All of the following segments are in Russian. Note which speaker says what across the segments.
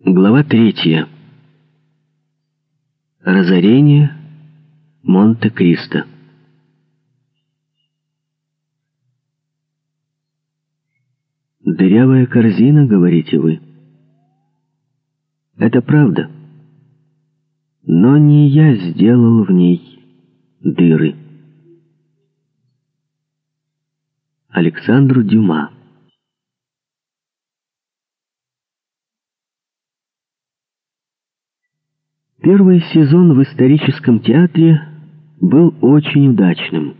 Speaker 1: Глава третья. Разорение Монте-Кристо. «Дырявая корзина, — говорите вы. Это правда. Но не я сделал в ней дыры». Александру Дюма Первый сезон в историческом театре был очень удачным.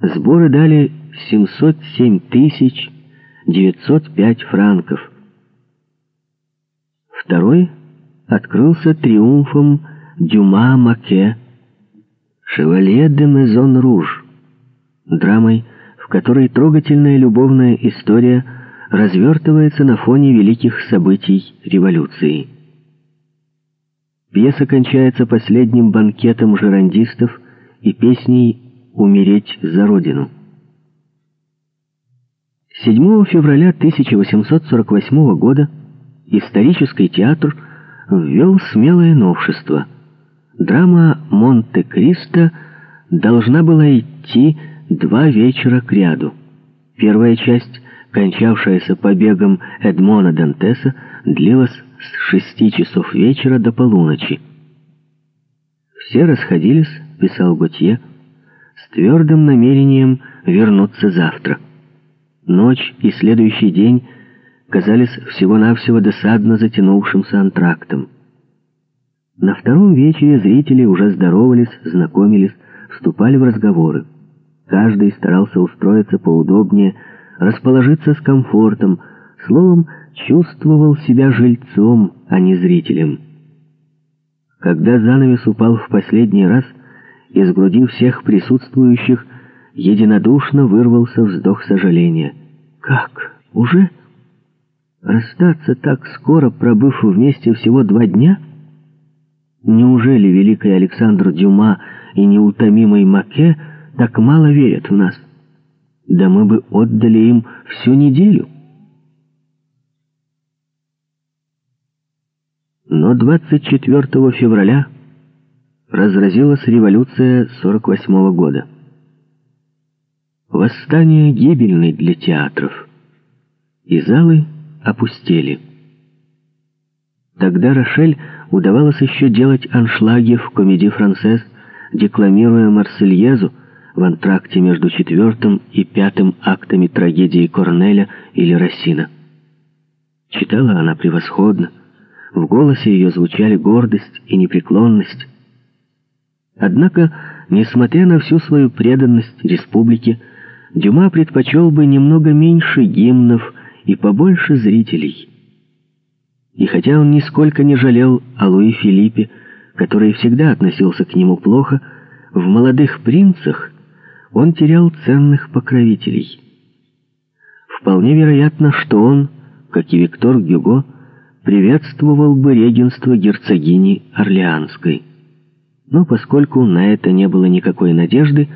Speaker 1: Сборы дали 707 тысяч 905 франков. Второй открылся триумфом Дюма Маке «Шевалье де Мезон Руж», драмой, в которой трогательная любовная история развертывается на фоне великих событий революции. Пьеса кончается последним банкетом жерандистов и песней «Умереть за Родину». 7 февраля 1848 года исторический театр ввел смелое новшество. Драма «Монте-Кристо» должна была идти два вечера к ряду. Первая часть, кончавшаяся побегом Эдмона Дантеса, длилась с шести часов вечера до полуночи. Все расходились, писал Готье, с твердым намерением вернуться завтра. Ночь и следующий день казались всего-навсего досадно затянувшимся антрактом. На втором вечере зрители уже здоровались, знакомились, вступали в разговоры. Каждый старался устроиться поудобнее, расположиться с комфортом, словом, чувствовал себя жильцом, а не зрителем. Когда занавес упал в последний раз, из груди всех присутствующих единодушно вырвался вздох сожаления. «Как? Уже? Расстаться так скоро, пробыв вместе всего два дня? Неужели великий Александр Дюма и неутомимый Маке так мало верят в нас? Да мы бы отдали им всю неделю». Но 24 февраля разразилась революция 48 -го года. Восстание гибельное для театров, и залы опустели. Тогда Рошель удавалось еще делать аншлаги в комедии «Францесс», декламируя Марсельезу в антракте между четвертым и пятым актами трагедии Корнеля или Рассина. Читала она превосходно, в голосе ее звучали гордость и непреклонность. Однако, несмотря на всю свою преданность республике, Дюма предпочел бы немного меньше гимнов и побольше зрителей. И хотя он нисколько не жалел о Луи Филиппе, который всегда относился к нему плохо, в «Молодых принцах» он терял ценных покровителей. Вполне вероятно, что он, как и Виктор Гюго, приветствовал бы регенство герцогини Орлеанской. Но поскольку на это не было никакой надежды,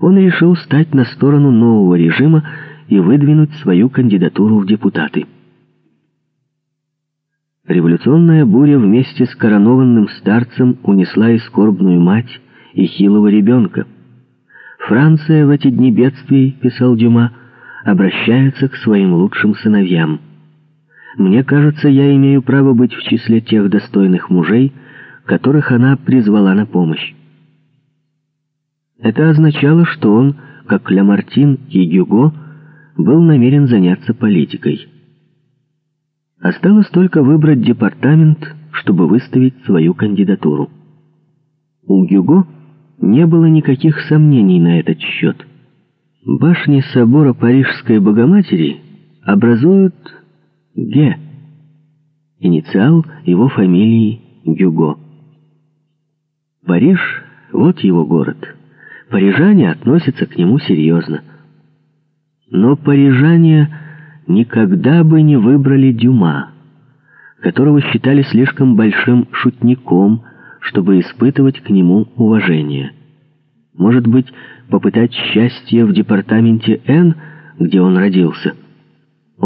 Speaker 1: он решил стать на сторону нового режима и выдвинуть свою кандидатуру в депутаты. Революционная буря вместе с коронованным старцем унесла и скорбную мать, и хилого ребенка. Франция в эти дни бедствий, писал Дюма, обращается к своим лучшим сыновьям. Мне кажется, я имею право быть в числе тех достойных мужей, которых она призвала на помощь. Это означало, что он, как Ламартин и Гюго, был намерен заняться политикой. Осталось только выбрать департамент, чтобы выставить свою кандидатуру. У Гюго не было никаких сомнений на этот счет. Башни собора Парижской Богоматери образуют Г. Инициал его фамилии Гюго. Париж — вот его город. Парижане относятся к нему серьезно. Но парижане никогда бы не выбрали Дюма, которого считали слишком большим шутником, чтобы испытывать к нему уважение. Может быть, попытать счастье в департаменте Н, где он родился —